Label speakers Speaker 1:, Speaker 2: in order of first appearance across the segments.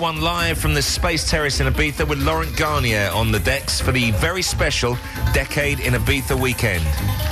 Speaker 1: 1 live from the Space Terrace in Ibiza with Laurent Garnier on the decks for the very special Decade in Ibiza weekend.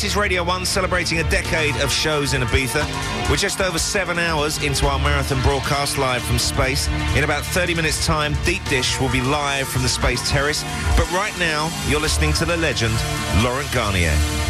Speaker 1: This is Radio 1 celebrating a decade of shows in Ibiza. We're just over seven hours into our marathon broadcast live from space. In about 30 minutes' time, Deep Dish will be live from the Space Terrace. But right now, you're listening to the legend, Laurent Garnier.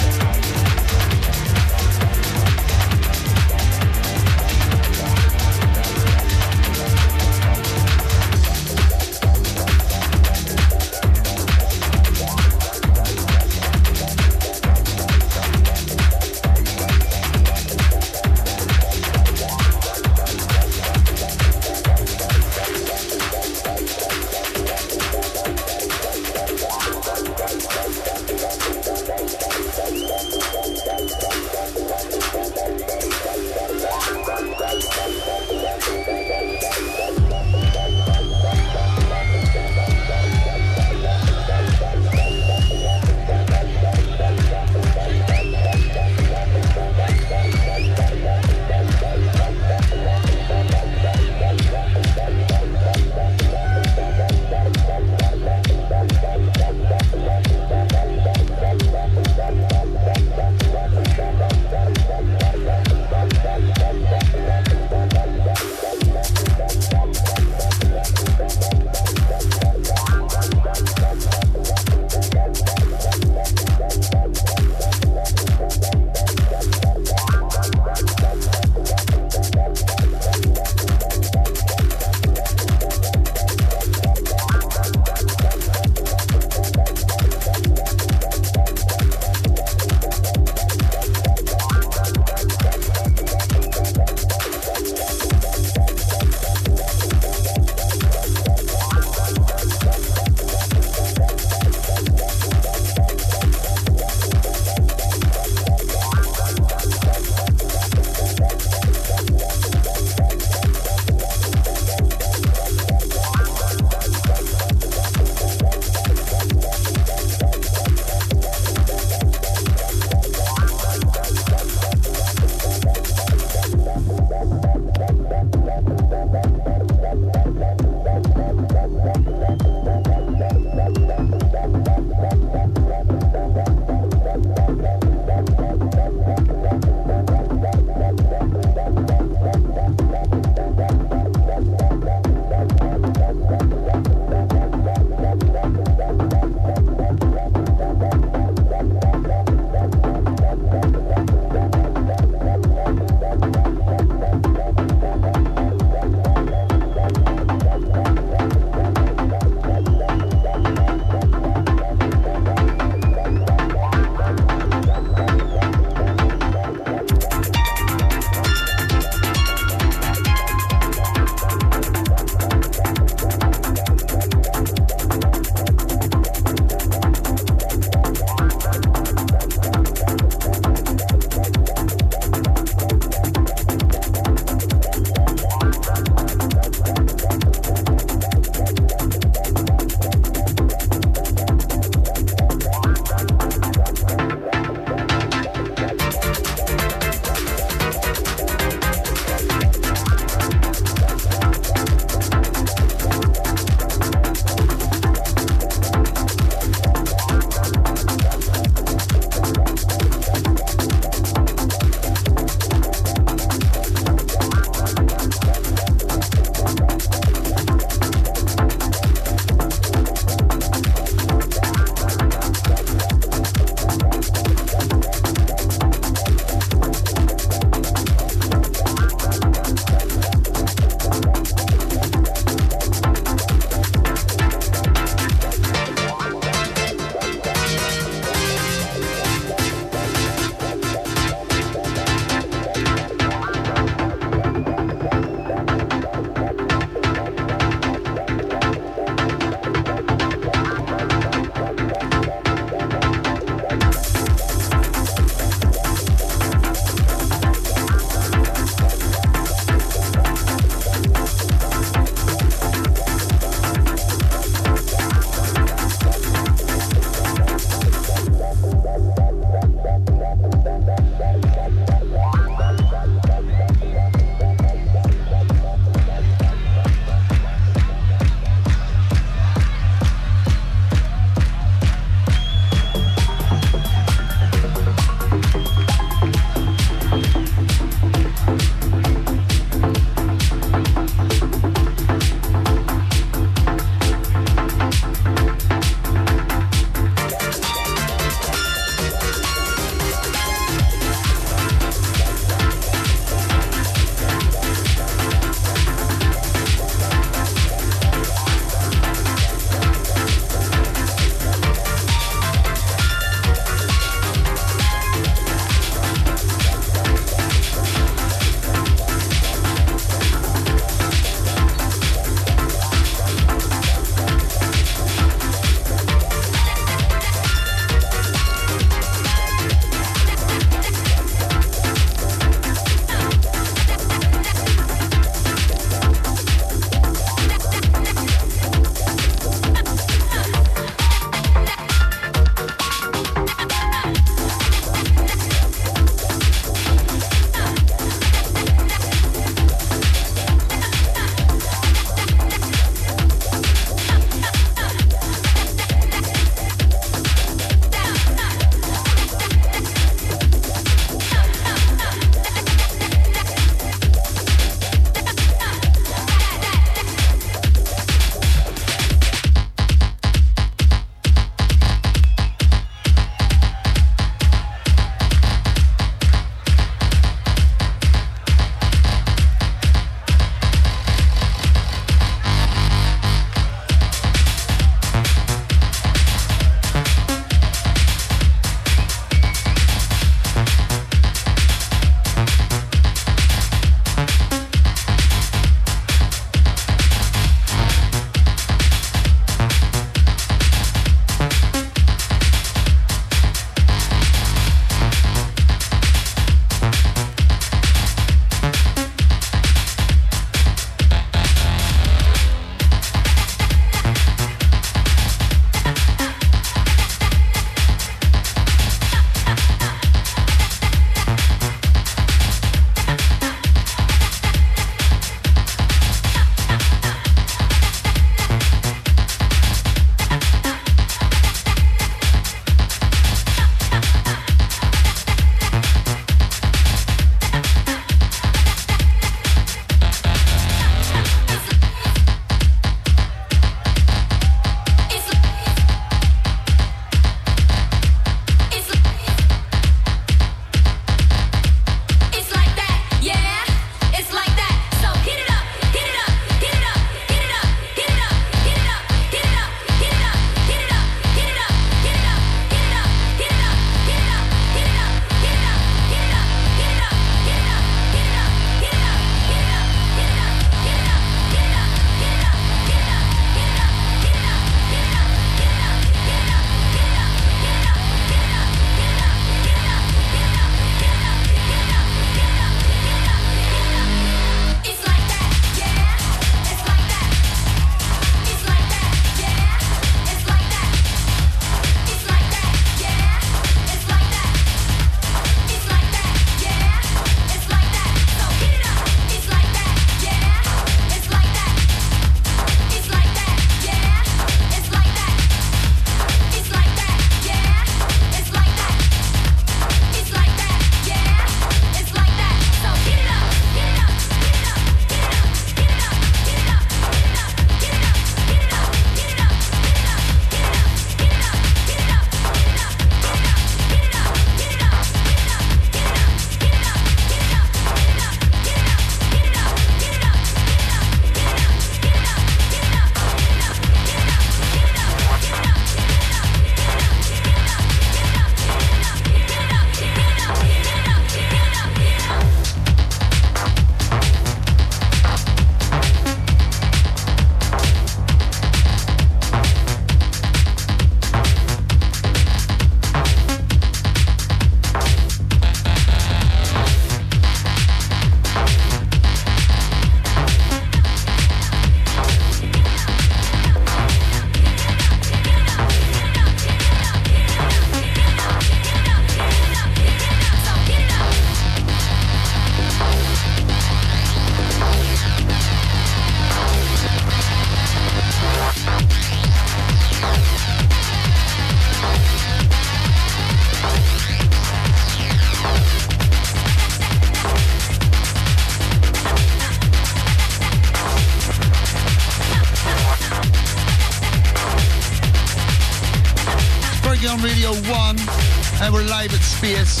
Speaker 2: Space.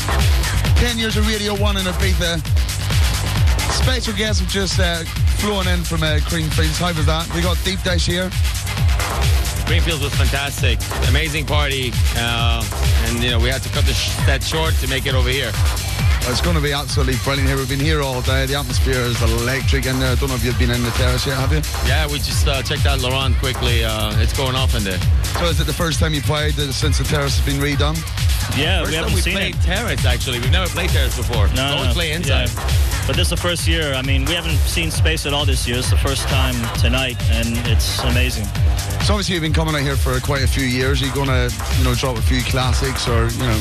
Speaker 2: 10 years of Radio 1 in Ibiza. Special guests have just uh, flown in from uh, Creamfields. How was that? We got Deep Dish here.
Speaker 3: Creamfields was fantastic. Amazing party. Uh, and, you know, we had to cut the sh- set short to make it over here.
Speaker 2: It's going to be absolutely brilliant here. We've been here all day. The atmosphere is electric in there. I don't know if you've been in the terrace yet, have you?
Speaker 3: Yeah, we just uh, checked out Laurent quickly. Uh, it's going off in there.
Speaker 2: So is it the first time you played uh, since the terrace has been redone?
Speaker 4: Yeah,
Speaker 3: First
Speaker 4: we haven't
Speaker 3: we
Speaker 4: seen
Speaker 3: played
Speaker 4: it.
Speaker 3: terrace, actually. We've never played terrace before.
Speaker 4: No,
Speaker 3: we always
Speaker 4: no,
Speaker 3: play inside.
Speaker 4: yeah. But this is the first year. I mean, we haven't seen space at all this year. It's the first time tonight, and it's amazing.
Speaker 2: So obviously you've been coming out here for quite a few years. Are you going to, you know, drop a few classics or, you know,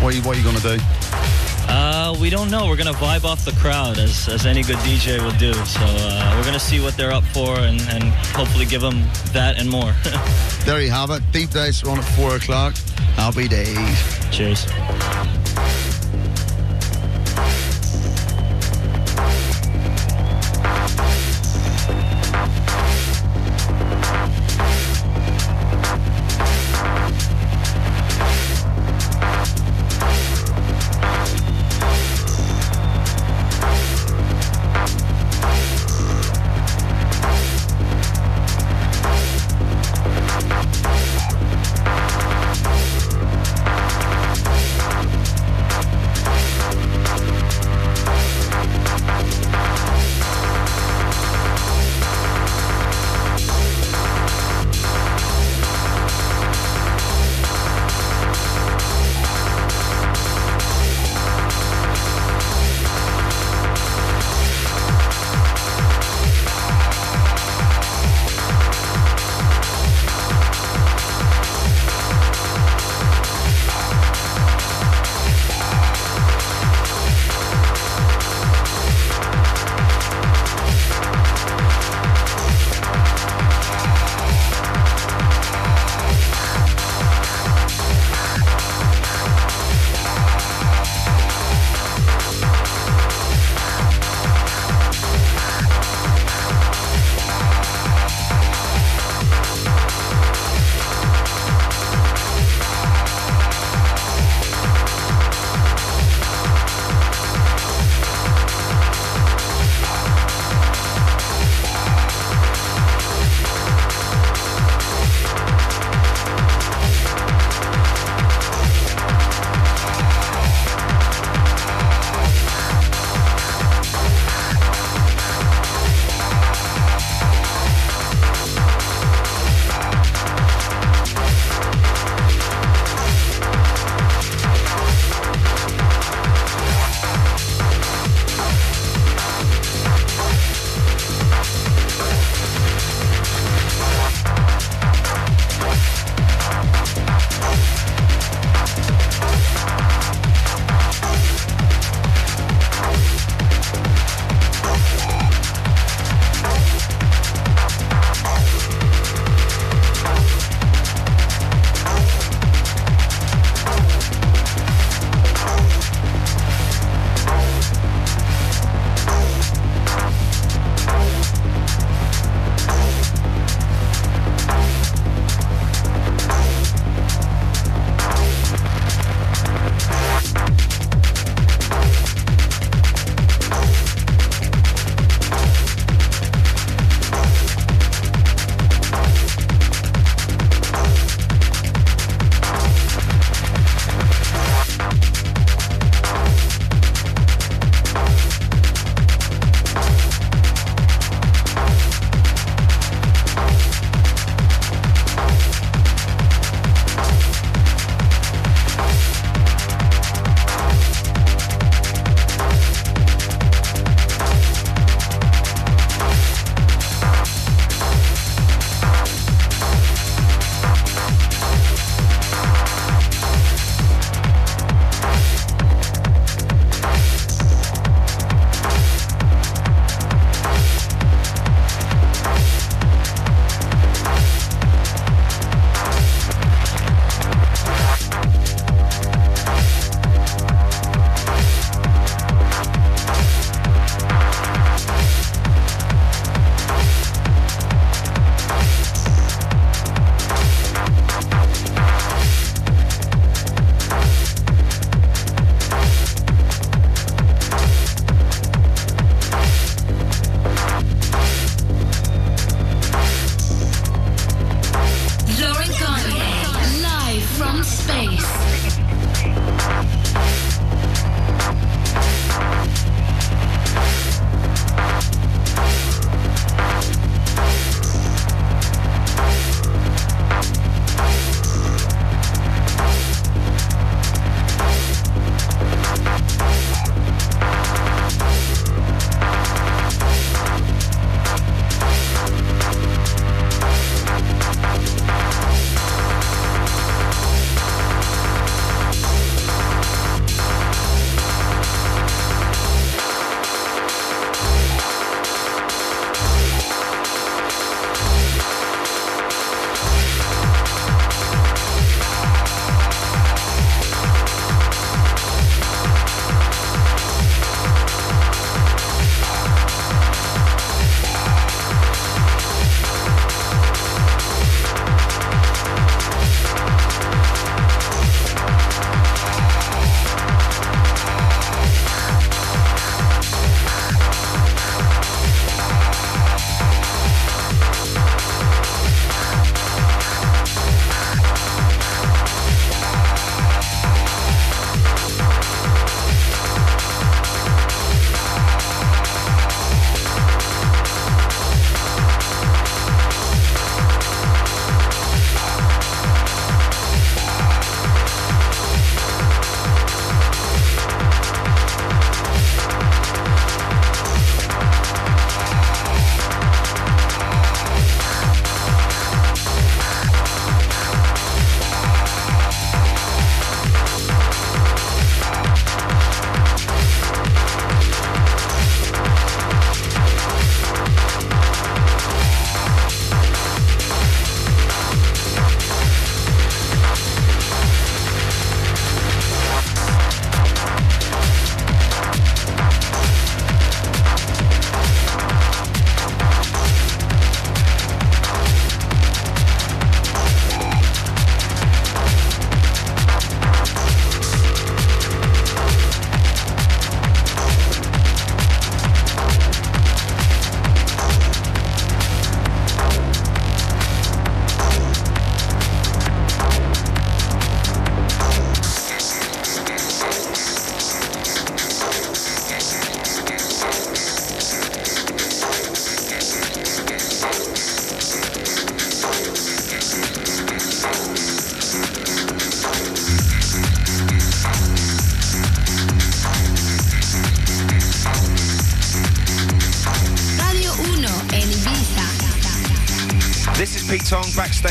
Speaker 2: what are you, what are you going to do?
Speaker 4: Uh, we don't know. We're gonna vibe off the crowd, as as any good DJ will do. So uh, we're gonna see what they're up for, and, and hopefully give them that and more.
Speaker 2: There you have it. Deep are on at 4 o'clock. Happy days.
Speaker 4: Cheers.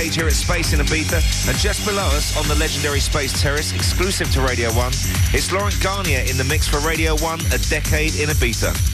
Speaker 1: Backstage here at Space in Ibiza, and just below us on the legendary Space Terrace, exclusive to Radio 1, it's Laurent Garnier in the mix for Radio 1, A Decade in Ibiza.